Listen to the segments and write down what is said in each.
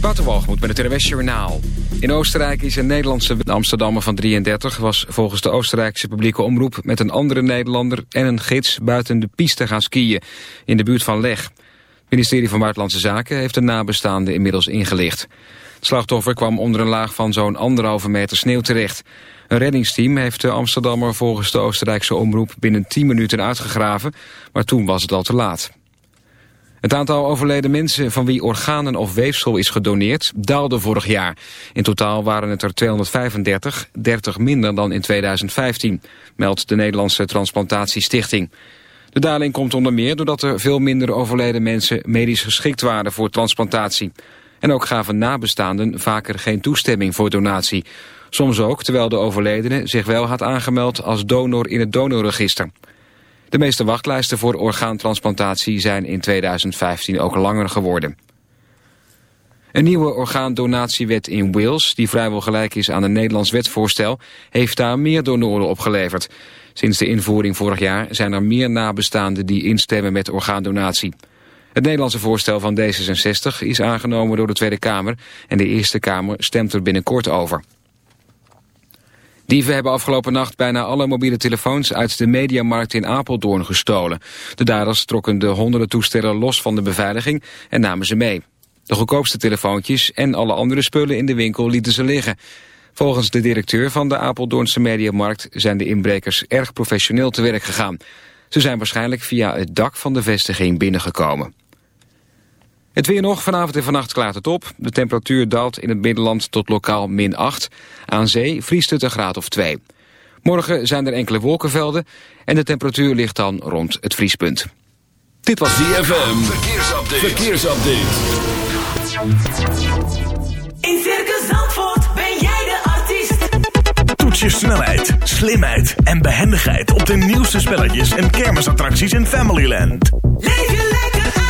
Waterwalgemoed met het RWS Journaal. In Oostenrijk is een Nederlandse Amsterdammer van 33... was volgens de Oostenrijkse publieke omroep met een andere Nederlander... en een gids buiten de piste gaan skiën in de buurt van Leg. Het ministerie van Buitenlandse Zaken heeft de nabestaanden inmiddels ingelicht. Het slachtoffer kwam onder een laag van zo'n anderhalve meter sneeuw terecht. Een reddingsteam heeft de Amsterdammer volgens de Oostenrijkse omroep... binnen 10 minuten uitgegraven, maar toen was het al te laat. Het aantal overleden mensen van wie organen of weefsel is gedoneerd daalde vorig jaar. In totaal waren het er 235, 30 minder dan in 2015, meldt de Nederlandse Transplantatiestichting. De daling komt onder meer doordat er veel minder overleden mensen medisch geschikt waren voor transplantatie. En ook gaven nabestaanden vaker geen toestemming voor donatie. Soms ook terwijl de overledene zich wel had aangemeld als donor in het donorregister. De meeste wachtlijsten voor orgaantransplantatie zijn in 2015 ook langer geworden. Een nieuwe orgaandonatiewet in Wales, die vrijwel gelijk is aan een Nederlands wetsvoorstel, heeft daar meer donoren opgeleverd. Sinds de invoering vorig jaar zijn er meer nabestaanden die instemmen met orgaandonatie. Het Nederlandse voorstel van D66 is aangenomen door de Tweede Kamer en de Eerste Kamer stemt er binnenkort over. Dieven hebben afgelopen nacht bijna alle mobiele telefoons uit de mediamarkt in Apeldoorn gestolen. De daders trokken de honderden toestellen los van de beveiliging en namen ze mee. De goedkoopste telefoontjes en alle andere spullen in de winkel lieten ze liggen. Volgens de directeur van de Apeldoornse mediamarkt zijn de inbrekers erg professioneel te werk gegaan. Ze zijn waarschijnlijk via het dak van de vestiging binnengekomen. Het weer nog, vanavond en vannacht klaart het op. De temperatuur daalt in het binnenland tot lokaal min 8. Aan zee vriest het een graad of 2. Morgen zijn er enkele wolkenvelden en de temperatuur ligt dan rond het vriespunt. Dit was DFM. Verkeersupdate. Verkeersupdate. In Circus Zandvoort ben jij de artiest. Toets je snelheid, slimheid en behendigheid op de nieuwste spelletjes en kermisattracties in Familyland. Leef je lekker uit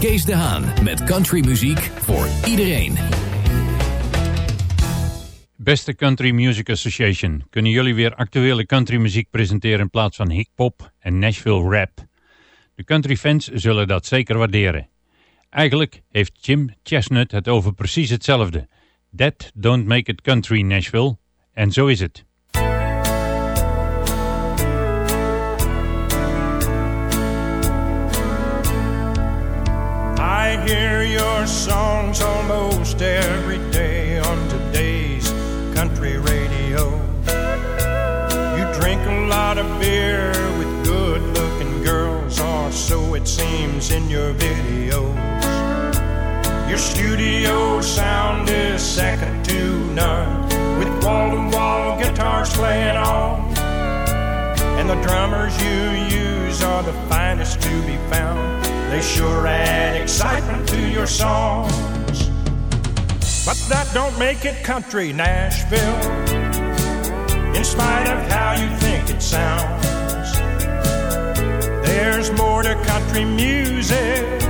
Kees de Haan met countrymuziek voor iedereen. Beste Country Music Association, kunnen jullie weer actuele countrymuziek presenteren in plaats van hip-hop en Nashville rap? De countryfans zullen dat zeker waarderen. Eigenlijk heeft Jim Chestnut het over precies hetzelfde. That don't make it country Nashville. En zo is het. Songs almost every day on today's country radio. You drink a lot of beer with good looking girls, or so it seems in your videos. Your studio sound is second to none, with wall to wall guitars playing on. And the drummers you use are the finest to be found. They sure add excitement to your songs. But that don't make it country, Nashville. In spite of how you think it sounds, there's more to country music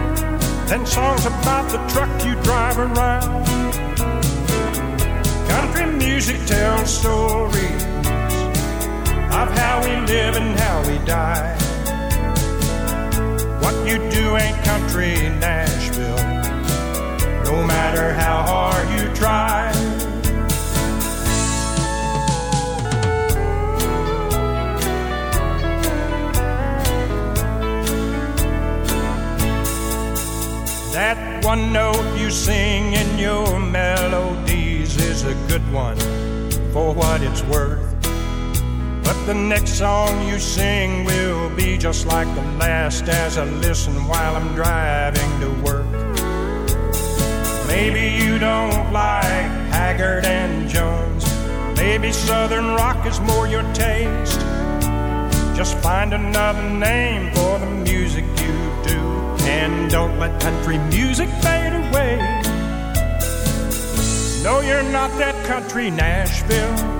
than songs about the truck you drive around. Country music tells stories of how we live and how we die. What you do ain't country Nashville, no matter how hard you try. That one note you sing in your melodies is a good one for what it's worth. But the next song you sing will be just like the last as I listen while I'm driving to work. Maybe you don't like Haggard and Jones. Maybe Southern rock is more your taste. Just find another name for the music you do. And don't let country music fade away. No, you're not that country Nashville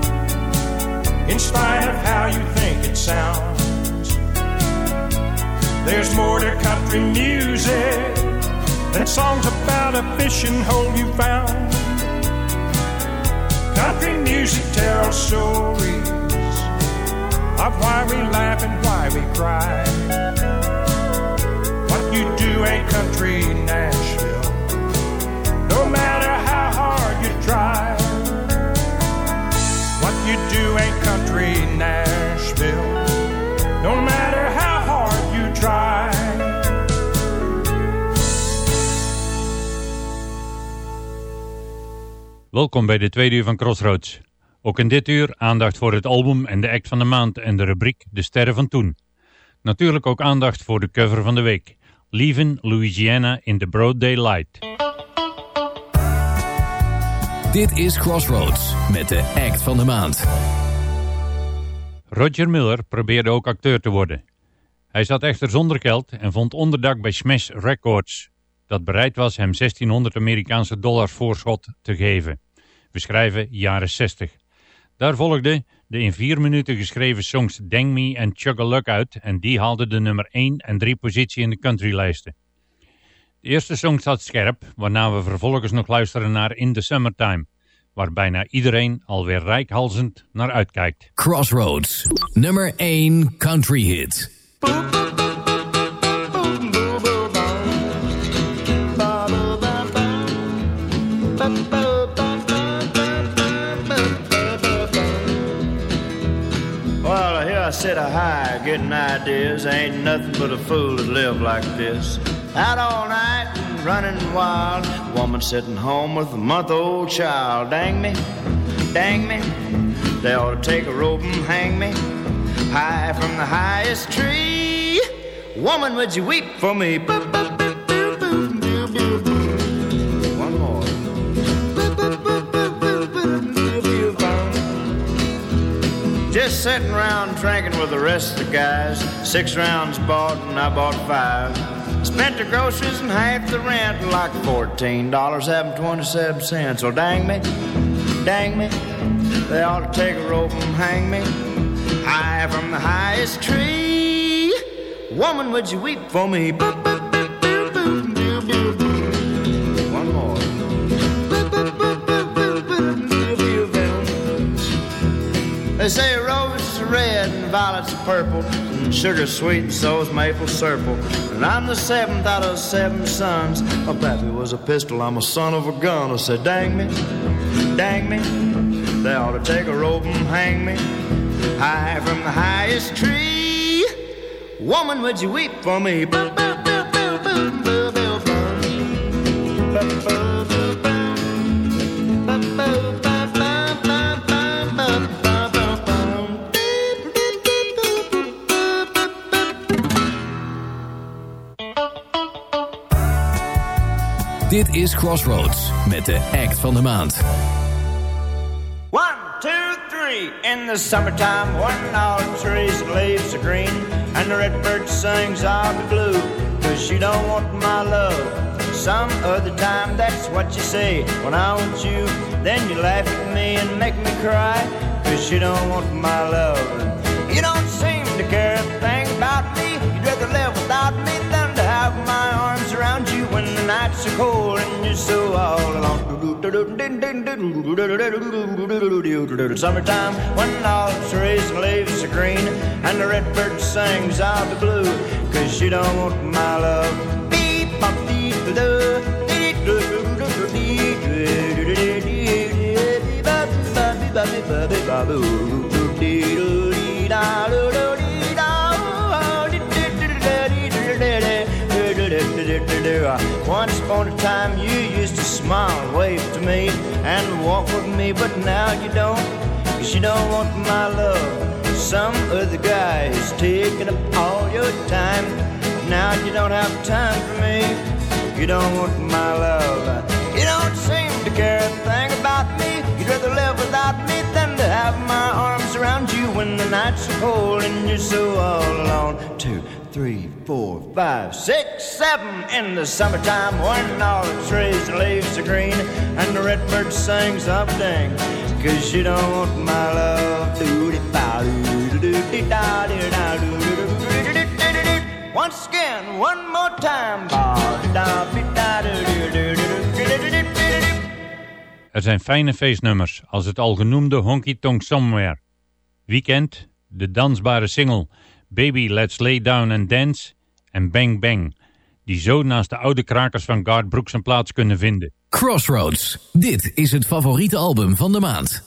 in spite of how you think it sounds. There's more to country music than songs about a fishing hole you found. Country music tells stories of why we laugh and why we cry. What you do ain't country Nashville, no matter how hard you try. You do country no matter how hard you try. Welkom bij de tweede uur van Crossroads. Ook in dit uur aandacht voor het album en de act van de maand en de rubriek De Sterren van Toen. Natuurlijk ook aandacht voor de cover van de week. Leaving Louisiana in the Broad Daylight. Dit is Crossroads met de act van de maand. Roger Miller probeerde ook acteur te worden. Hij zat echter zonder geld en vond onderdak bij Smash Records, dat bereid was hem 1600 Amerikaanse dollars voorschot te geven. We schrijven jaren 60. Daar volgden de in vier minuten geschreven songs Dang Me en Chug Luck uit en die haalden de nummer 1 en 3 positie in de countrylijsten. De eerste song staat scherp, waarna we vervolgens nog luisteren naar In the Summertime, waar bijna iedereen alweer rijkhalzend naar uitkijkt. Crossroads, nummer 1 country hit. Well, here I sit a high, getting ideas. Ain't nothing but a fool to live like this. Out all night and running wild. Woman sitting home with a month old child. Dang me, dang me. They ought to take a rope and hang me high from the highest tree. Woman, would you weep for me? One more. Just sitting around drinking with the rest of the guys. Six rounds bought and I bought five. Spent the groceries and half the rent, like fourteen dollars having twenty-seven cents. So dang me, dang me, they ought to take a rope and hang me high from the highest tree. Woman, would you weep for me? One more. They say roses are red and violets purple, and sugar sweet and so's maple syrup. And I'm the seventh out of seven sons. My pappy was a pistol, I'm a son of a gun. I said, dang me, dang me, they ought to take a rope and hang me high from the highest tree. Woman, would you weep for me? Dit is Crossroads met de act van de maand. One, two, three. In the summertime, when all the trees leaves are green, and the redbird sings, I'll be blue, cause you don't want my love. Some other time, that's what you say. When I want you, then you laugh at me and make me cry, cause you don't want my love. You don't seem to care a thing about me. You'd rather live without me nights are cold and you're so all alone. Summertime when all the trees and leaves are green and the redbird sings out the blue. Cause you don't want my love. Beep, bop, dee, doo, once upon a time you used to smile, wave to me, and walk with me, but now you don't. Cause you don't want my love. Some other guy is taking up all your time. Now you don't have time for me. You don't want my love. You don't seem to care a thing about me. You'd rather live without me than to have my arms around you when the nights are cold and you're so all alone, too. Three, four, five, six, seven in the summertime when all the trees and leaves are green and the redbird sings up ding. Cause you don't want my love. Once again, one more time. Er zijn fijne feestnummers, als het al genoemde Honky Tonk Somewhere. Weekend, de dansbare single Baby Let's Lay Down and Dance en Bang Bang, die zo naast de oude krakers van Garth Brooks een plaats kunnen vinden. Crossroads. Dit is het favoriete album van de maand.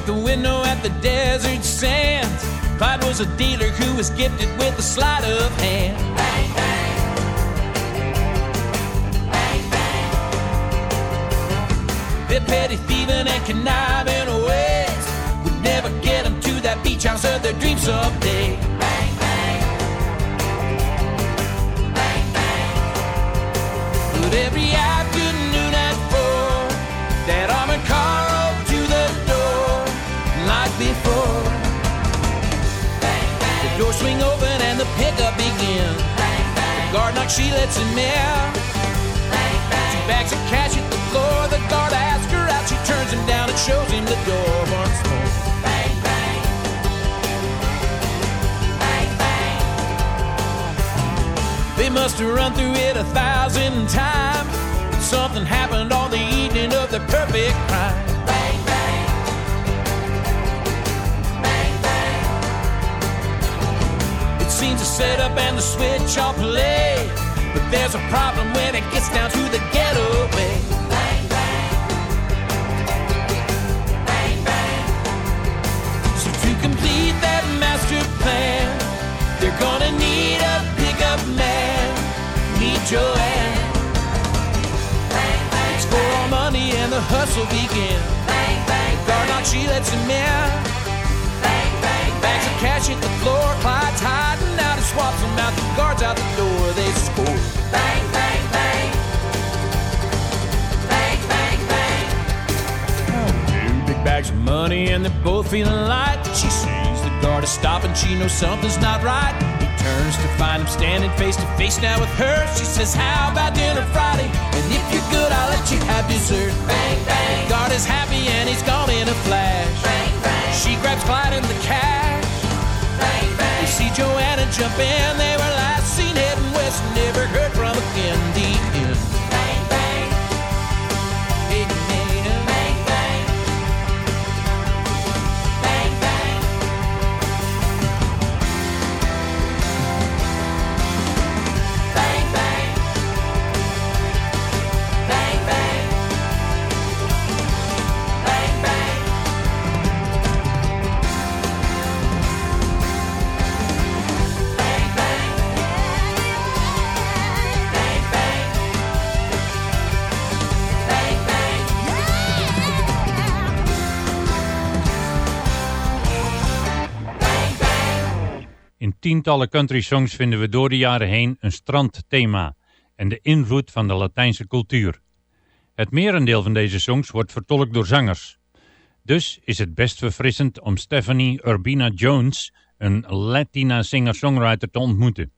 Worked the window at the desert sands. Clyde was a dealer who was gifted with a sleight of hand. Bang, bang. Bang, bang. Their petty thieving and conniving ways would never get them to that beach house of their dreams someday. Bang, bang. Bang, bang. But every afternoon pickup begin. The guard knocks, she lets him in. Two bags of cash at the floor. The guard asks her out. She turns him down and shows him the door once more. Bang, bang. Bang, bang. They must have run through it a thousand times. Something happened on the evening of the perfect crime. It seems set up and the switch all play. But there's a problem when it gets down to the getaway. Bang, bang. Bang, bang. So to complete that master plan, they're gonna need a pickup man. Meet Joanne. It's for all money and the hustle begins. Bang, bang, Guard knock, she lets him in. Bang, bang, Bags of cash hit the floor. Clyde's hiding out. He swaps them out. The guards out the door. They score. Bang, bang, bang. Bang, bang, bang. Two big bags of money and they're both feeling light. She sees the guard is stopping. She knows something's not right. He turns to find him standing face to face now with her. She says, How about dinner Friday? And if you're good, I'll let you have dessert. Bang, bang. The guard is happy and he's gone in a flash. Bang, bang. She grabs Clyde and the cash. See Joanna jump in. They were last seen heading west. Never heard from again. The tientallen country songs vinden we door de jaren heen een strandthema en de invloed van de Latijnse cultuur. Het merendeel van deze songs wordt vertolkt door zangers. Dus is het best verfrissend om Stephanie Urbina Jones, een Latina singer-songwriter, te ontmoeten.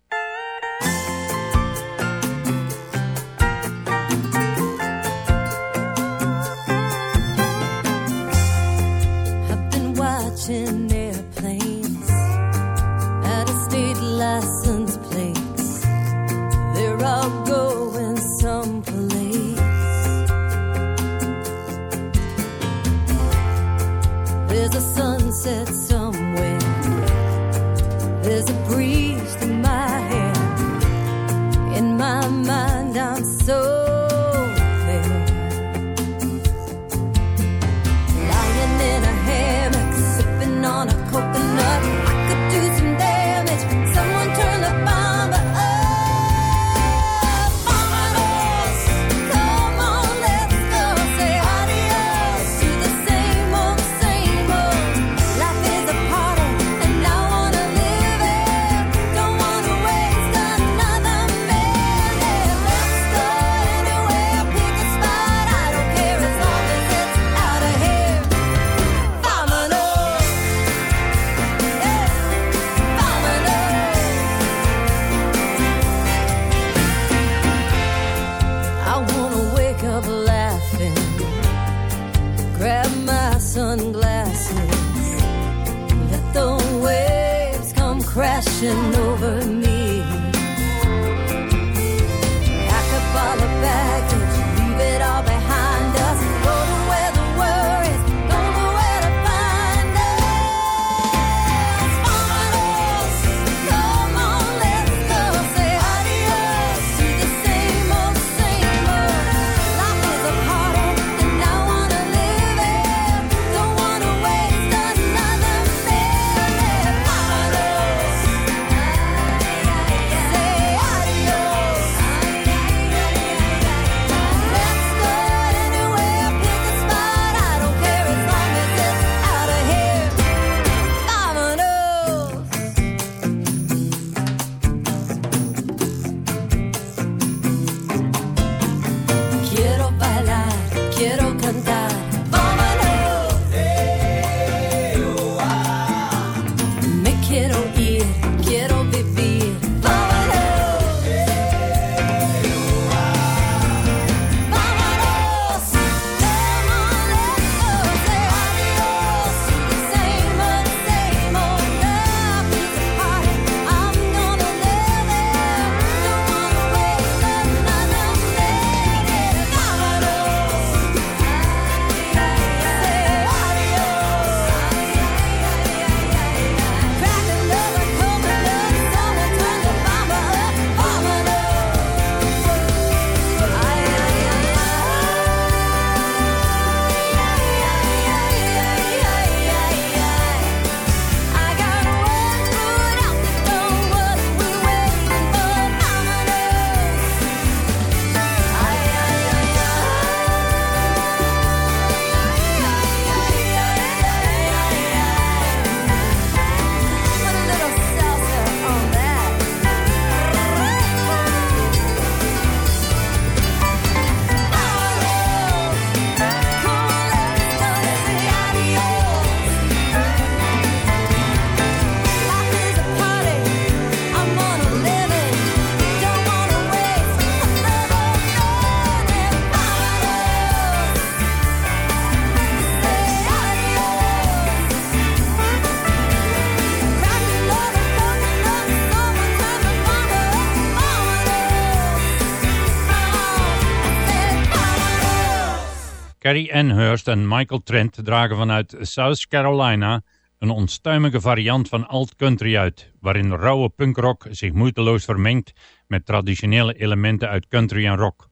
Carrie Ann Hurst en Michael Trent dragen vanuit South Carolina een onstuimige variant van alt-country uit, waarin rauwe punkrock zich moeiteloos vermengt met traditionele elementen uit country en rock.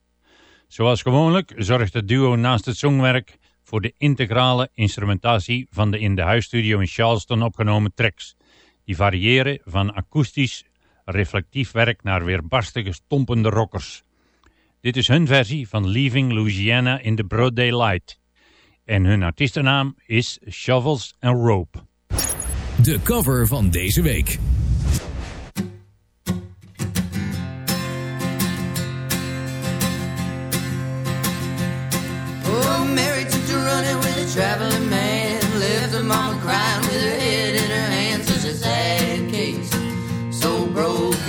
Zoals gewoonlijk zorgt het duo naast het zongwerk voor de integrale instrumentatie van de in de huisstudio in Charleston opgenomen tracks, die variëren van akoestisch reflectief werk naar weerbarstige stompende rockers. Dit is hun versie van Leaving Louisiana in the Broad Daylight. En hun artiestennaam is Shovels and Rope. De cover van deze week. Oh, traveling man left her mama crying with her head in her hands such a sad case so broke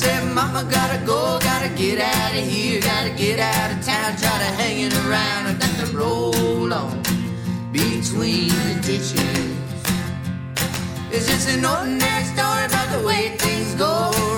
said, Mama, gotta go, gotta get out of here, gotta get out of town. Try to hanging around, I got to roll on between the ditches. It's just an ordinary story about the way things go.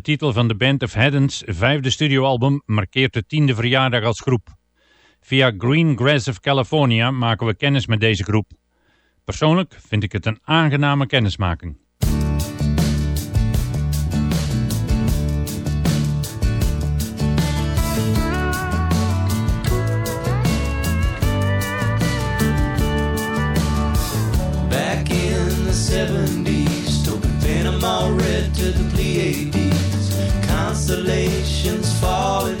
De titel van de Band of Haddon's vijfde studioalbum markeert de tiende verjaardag als groep. Via Green Grass of California maken we kennis met deze groep. Persoonlijk vind ik het een aangename kennismaking. constellations falling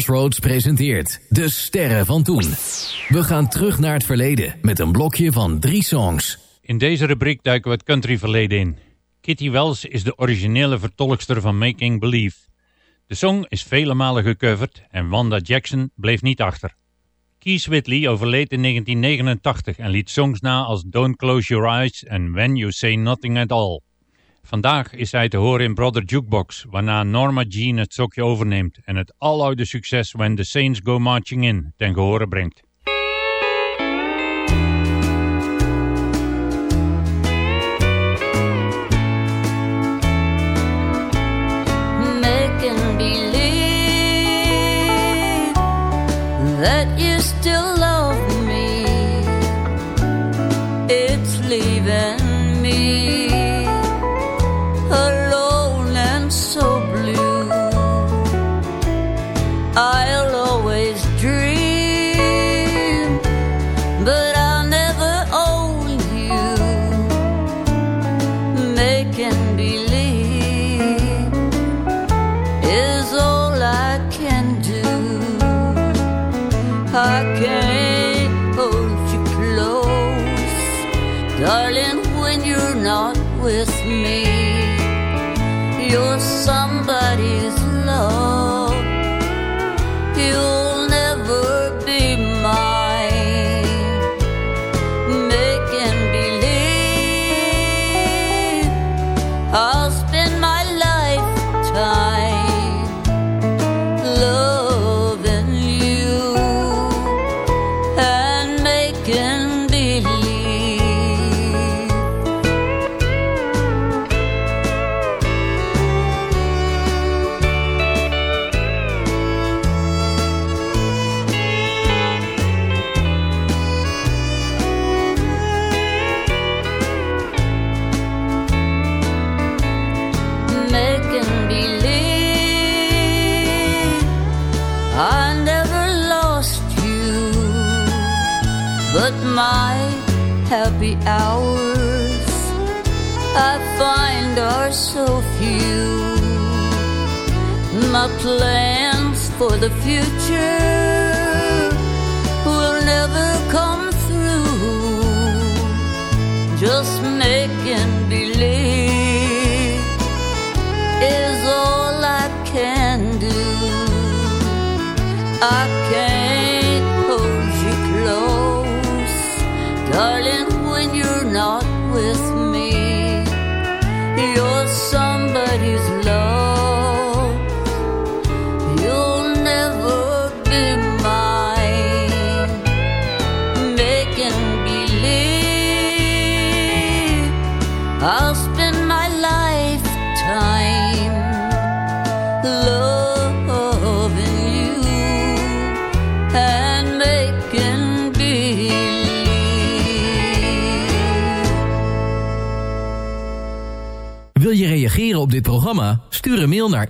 Crossroads presenteert De Sterren van Toen. We gaan terug naar het verleden met een blokje van drie songs. In deze rubriek duiken we het countryverleden in. Kitty Wells is de originele vertolkster van Making Believe. De song is vele malen gecoverd en Wanda Jackson bleef niet achter. Keith Whitley overleed in 1989 en liet songs na als Don't Close Your Eyes en When You Say Nothing At All. Vandaag is hij te horen in Brother Jukebox, waarna Norma Jean het sokje overneemt en het aloude succes When the Saints Go Marching In ten gehore brengt. believe that you still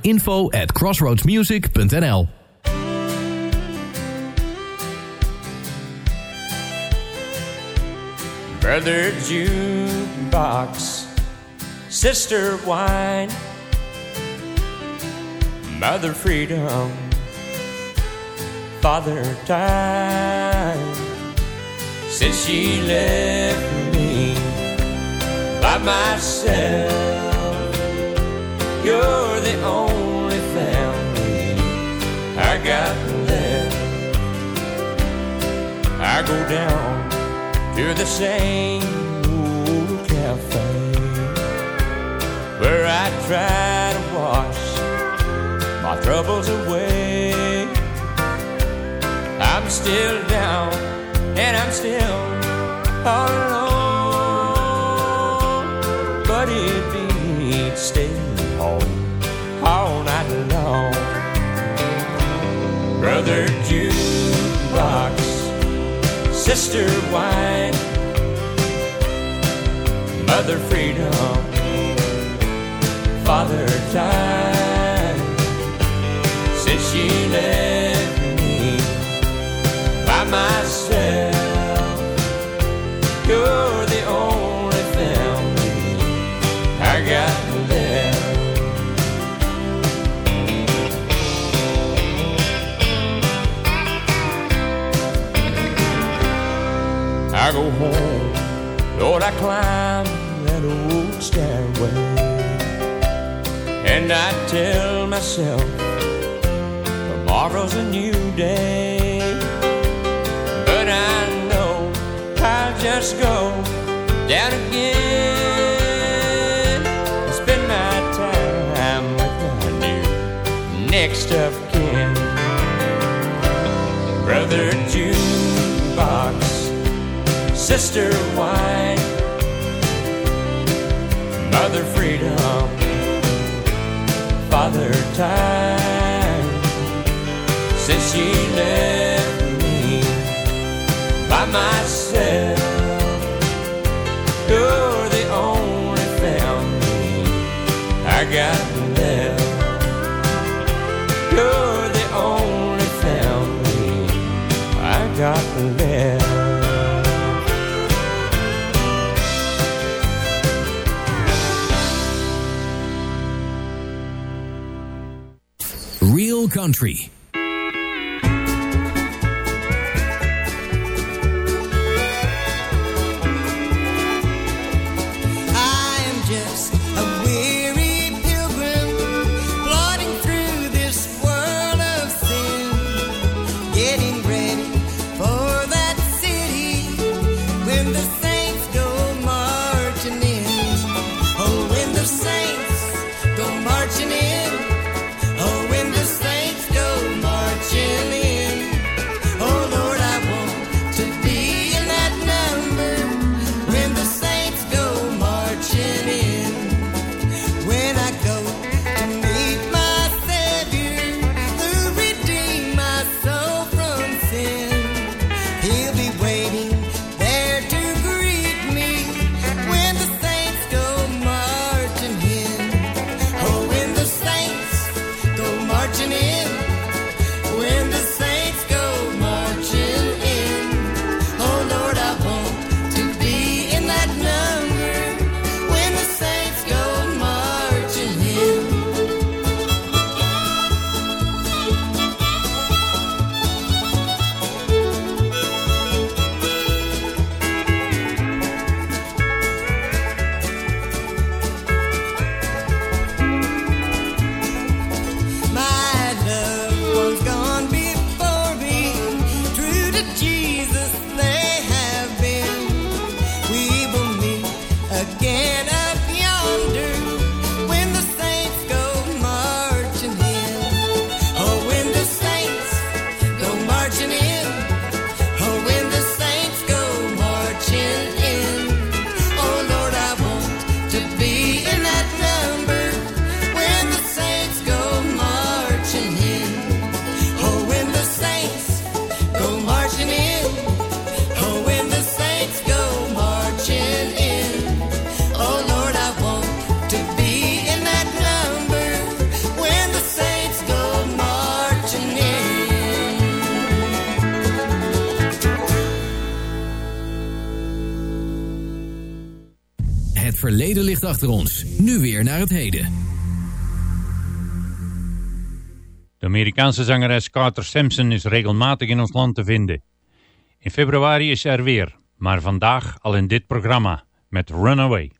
info at crossroadsmusic.nl Brother jukebox, sister wine, mother freedom, father time. Since she left me by myself, you're the only got left. I go down to the same old cafe where I try to wash my troubles away. I'm still down and I'm still all alone, but it beats staying home. Brother jukebox, sister wine, mother freedom, father time. Since she left me by myself. go home. Lord, I climb that old stairway. And I tell myself, tomorrow's a new day. But I know I'll just go down again and spend my time with my new next of sister wine, mother freedom, father time. Since she left me by myself. country. watching it. achter. Nu weer naar het heden. De Amerikaanse zangeres Carter Sampson is regelmatig in ons land te vinden. In februari is ze er weer, maar vandaag al in dit programma met Runaway.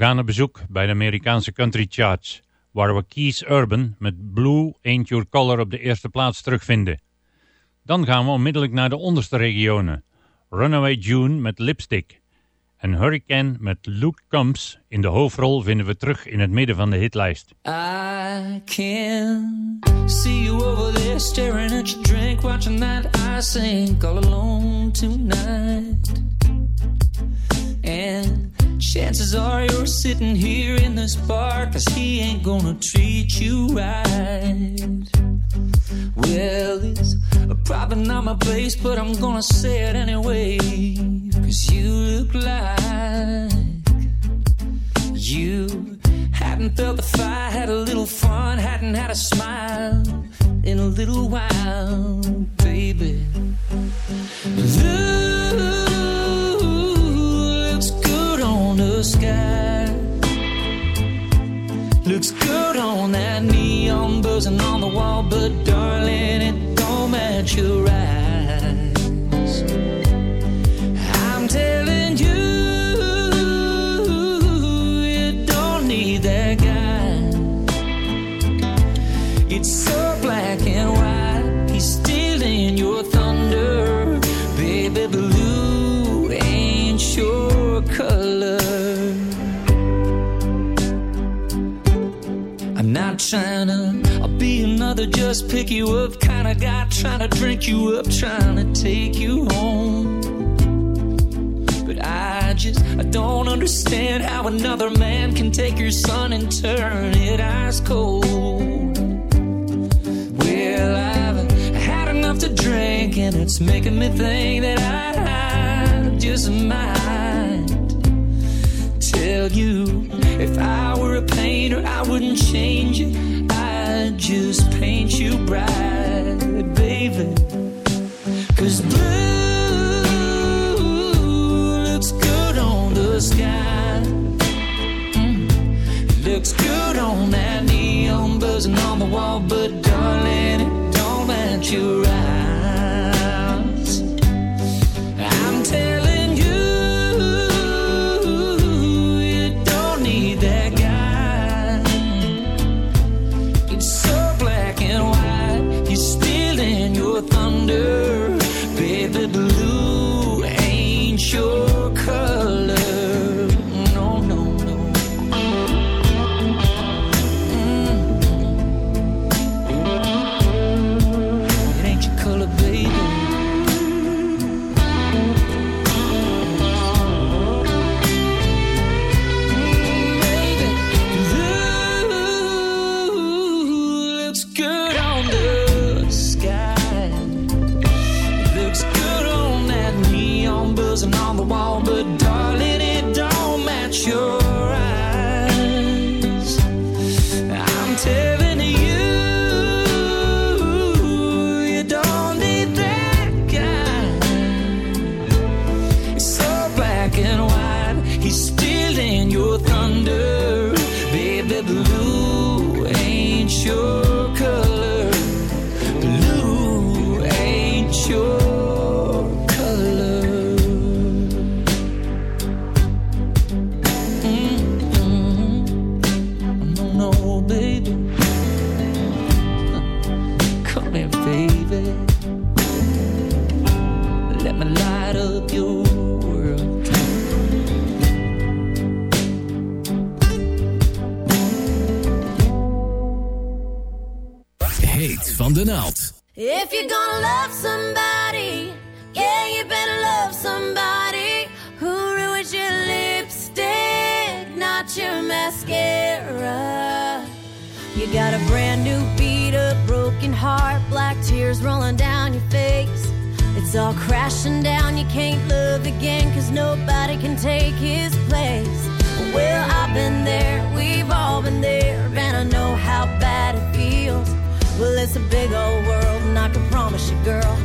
Gaan op bezoek bij de Amerikaanse country charts, waar we Keith Urban met Blue Ain't Your Color op de eerste plaats terugvinden. Dan gaan we onmiddellijk naar de onderste regionen. Runaway June met Lipstick en Hurricane met Luke Combs in de hoofdrol vinden we terug in het midden van de hitlijst. I can see you over there drink, watching that I all alone tonight. And chances are you're sitting here in this bar, cause he ain't gonna treat you right. Well, it's probably not my place, but I'm gonna say it anyway, cause you look like you hadn't felt the fire, had a little fun, hadn't had a smile in a little while, baby. Looks Looks good on that neon buzzing on the wall, but darling, it don't match your eyes. To I'll be another just pick you up kind of guy, trying to drink you up, trying to take you home. But I just I don't understand how another man can take your son and turn it ice cold. Well, I've had enough to drink, and it's making me think that I just might tell you if I were a painter, I wouldn't change it. I'd just paint you bright, baby. Cause blue looks good on the sky. Mm. Looks good on that neon buzzing on the wall, but darling, it don't match your eyes. Nobody can take his place. Well, I've been there, we've all been there, and I know how bad it feels. Well, it's a big old world, and I can promise you, girl,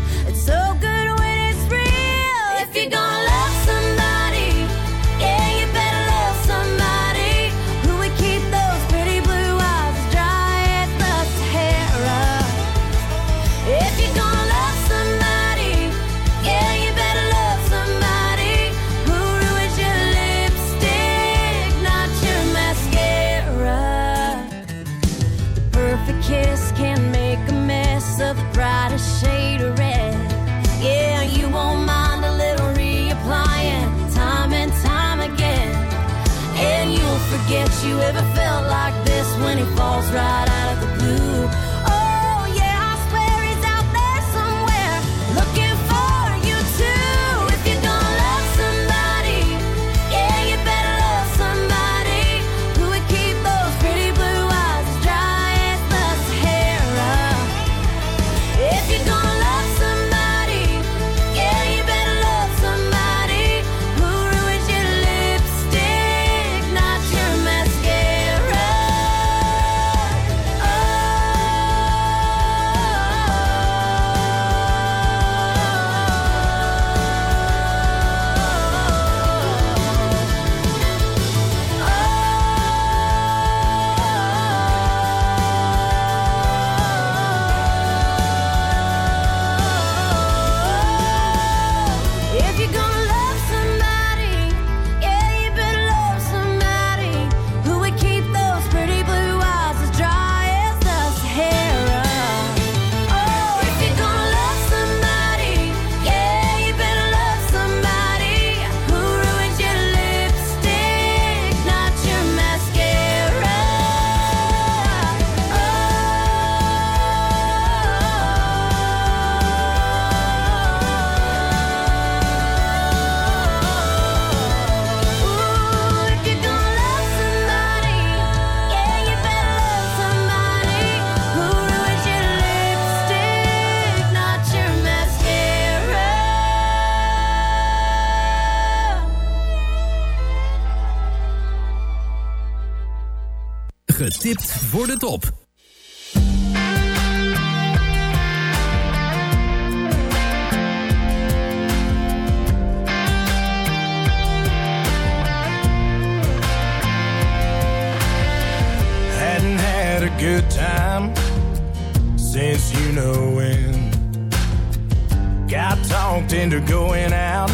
got talked into going out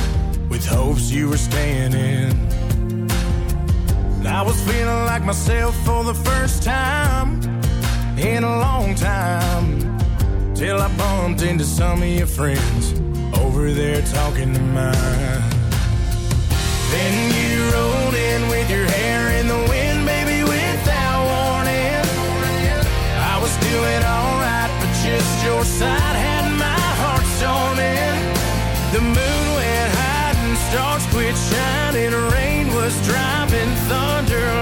with hopes you were staying in. I was feeling like myself for the first time in a long time. Till I bumped into some of your friends over there talking to mine. Then you rolled in with your hair in the wind, baby, without warning. I was doing alright, but just your side dawning. The moon went hiding, stars quit shining, rain was driving thunder.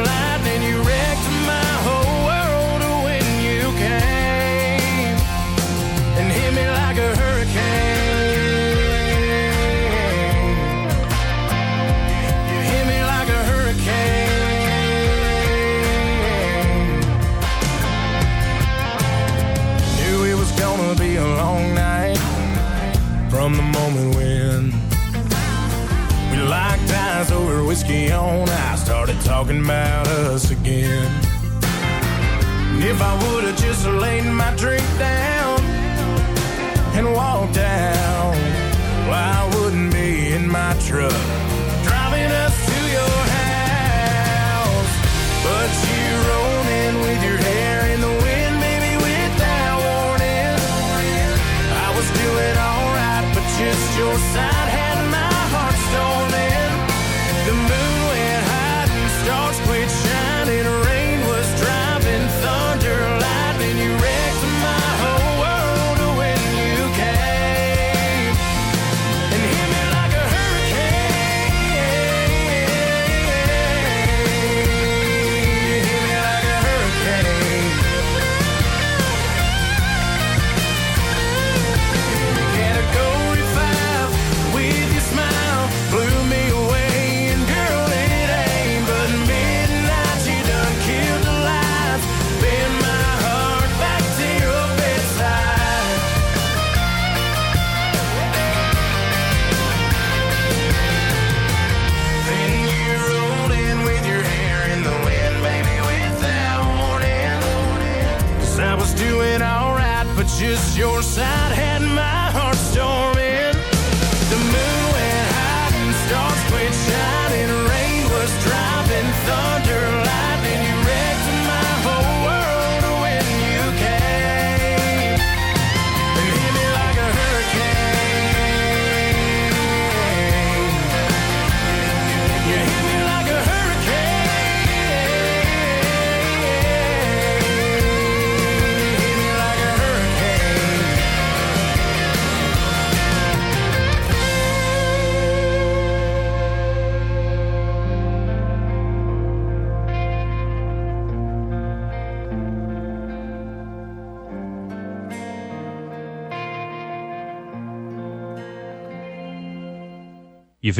whiskey on, I started talking about us again. If I would have just laid my drink down and walked out, well, I wouldn't be in my truck driving us to your house. But you rolled in with your hair in the wind, maybe without warning. I was doing alright, but just your side.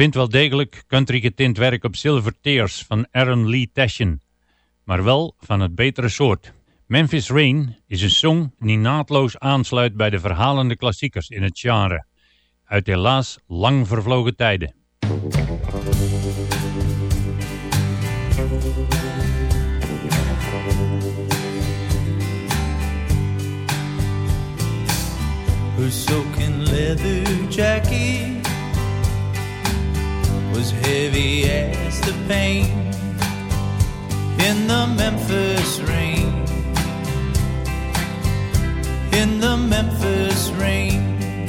Vindt wel degelijk country getint werk op Silver Tears van Aaron Lee Tashian, maar wel van het betere soort. Memphis Rain is een song die naadloos aansluit bij de verhalende klassiekers in het genre, uit helaas lang vervlogen tijden. Soaking leather as the pain in the Memphis rain. In the Memphis rain,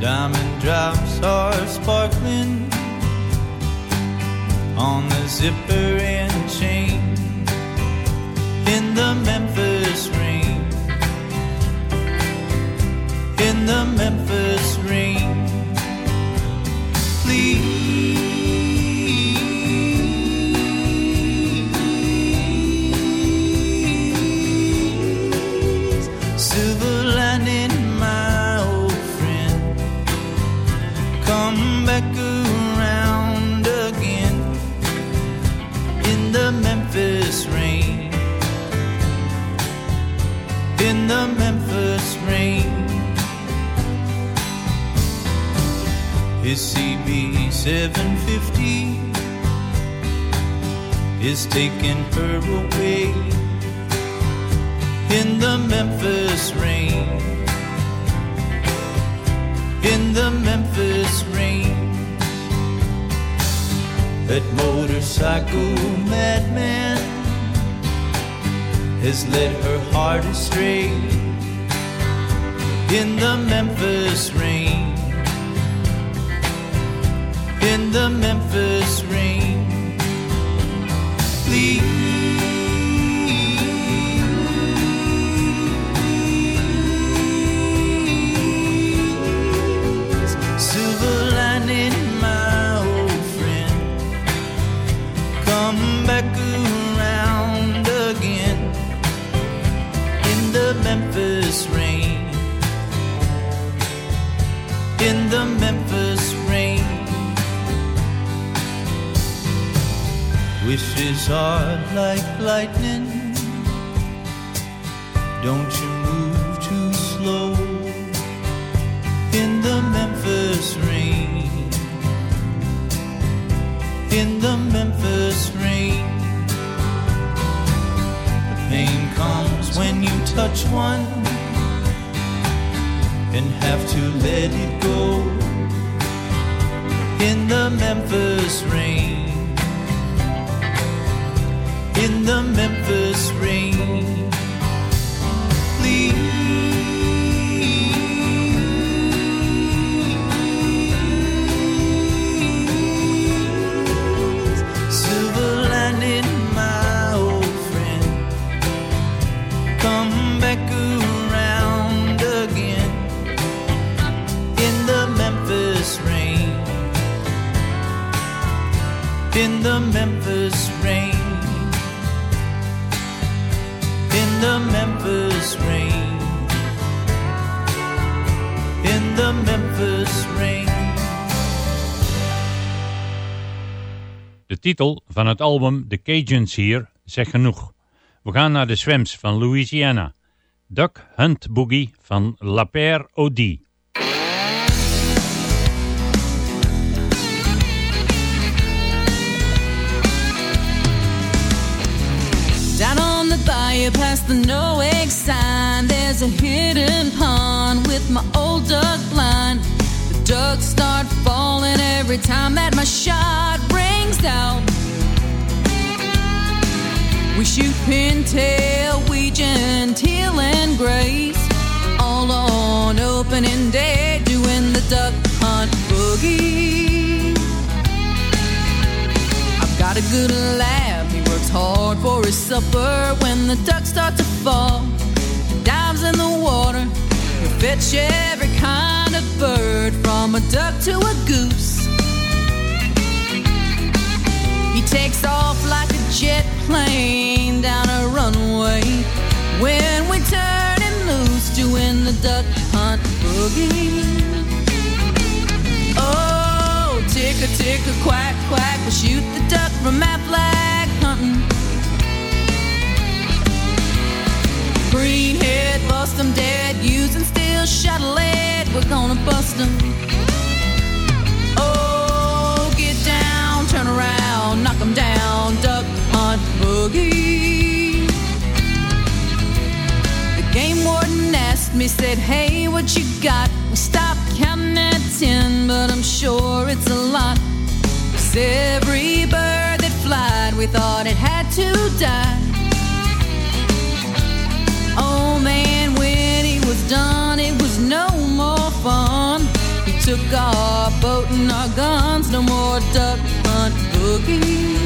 diamond drops are sparkling on the zipper and chain. In the Memphis rain, in the Memphis CB 750 is taking her away in the Memphis rain. In the Memphis rain. That motorcycle madman has led her heart astray in the Memphis rain in the Memphis rain. Please, silver lining, my old friend, come back around again in the Memphis rain. In the Memphis Wishes are like lightning. Don't you move too slow in the Memphis rain. In the Memphis rain. The pain comes when you touch one and have to let it go. In the Memphis rain in the Memphis rain. Please, my old friend, come back around again in the Memphis rain. In the Memphis the Memphis rain. De titel van het album The Cajuns hier zegt genoeg. We gaan naar de Swamps van Louisiana. Duck Hunt Boogie van La Paire Audi. Down on the bayou past the no egg sign, there's a hidden pond with my old duck Ducks start falling every time that my shot rings out. We shoot pintail, we genteel and grace. All on opening day, doing the duck hunt boogie. I've got a good lab, he works hard for his supper. When the ducks start to fall, he dives in the water. He'll fetch every kind of bird, from a duck to a goose. He takes off like a jet plane down a runway. When we turn him loose, doing the duck hunt boogie. Oh, tick a tick a quack quack. We shoot the duck from that flag hunting. Greenhead, bust 'em dead. Using steel shuttle lead. We're gonna bust 'em. Oh, get down, turn around, knock 'em down. Duck hunt boogie. The game warden asked me, said, Hey, what you got? We stopped counting at ten, but I'm sure it's a lot. 'Cause every bird that flied, we thought it had to die. Took our boat and our guns, no more duck hunt boogie.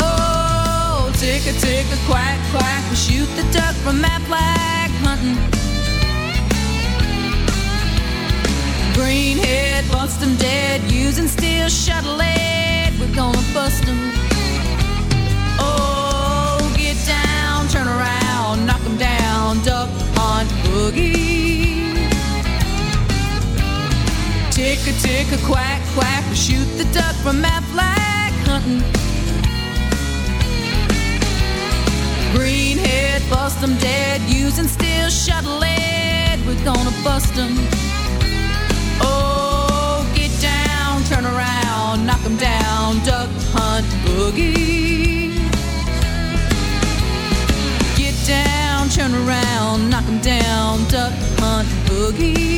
Oh, tick a tick a quack quack, we shoot the duck from that flag hunting. Greenhead, bust 'em dead, using steel shuttle lead. We're gonna bust 'em. Tick a quack quack, we shoot the duck from that flag hunting. Greenhead, bust 'em dead, using steel shuttle lead. We're gonna bust 'em. Oh, get down, turn around, knock 'em down, duck hunt boogie. Get down, turn around, knock 'em down, duck hunt boogie.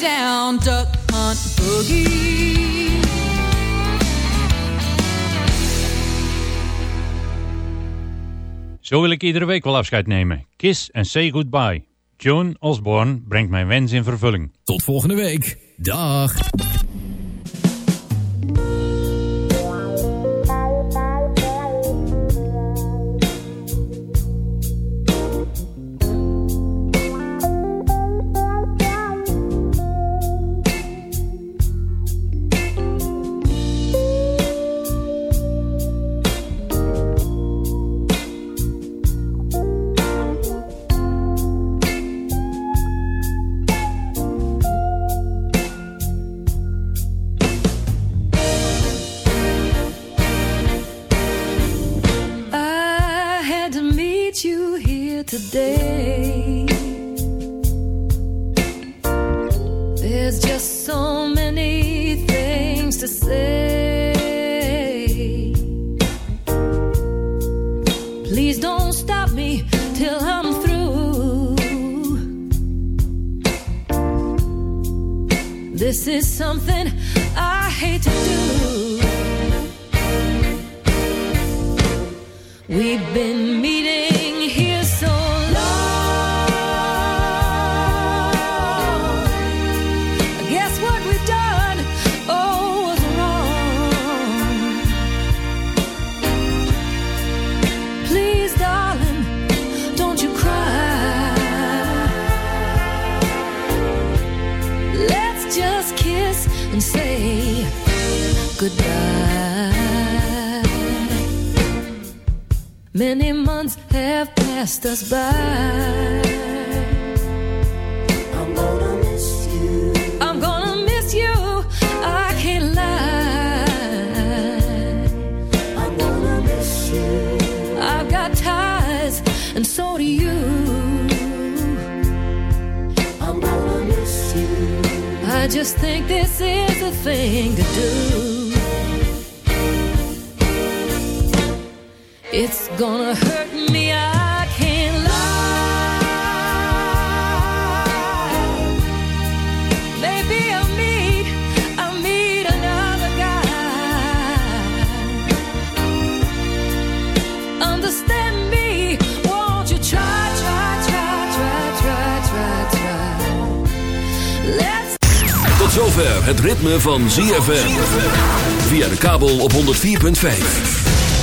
Down, duck hunt boogie. Zo wil ik iedere week wel afscheid nemen. Kiss and say goodbye. Joan Osborne brengt mijn wens in vervulling. Tot volgende week. Dag. Please don't stop me till I'm through. This is something I hate to do. We've been meeting Many months have passed us by. I'm gonna miss you. I'm gonna miss you. I can't lie. I'm gonna miss you. I've got ties, and so do you. I'm gonna miss you. I just think this is the thing to do. Gonna hurt me, Tot zover het ritme van ZFM. Via de kabel op 104.5.